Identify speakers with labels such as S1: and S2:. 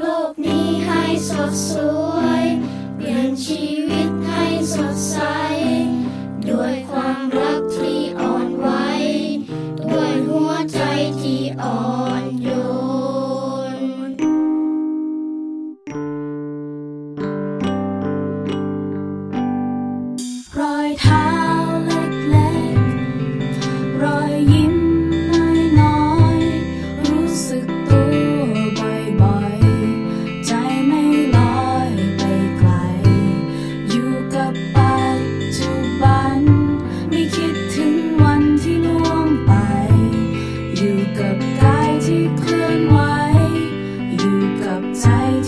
S1: โลกนี้ให้สดสวย เปลี่ยนชีวิตให้สดใส 在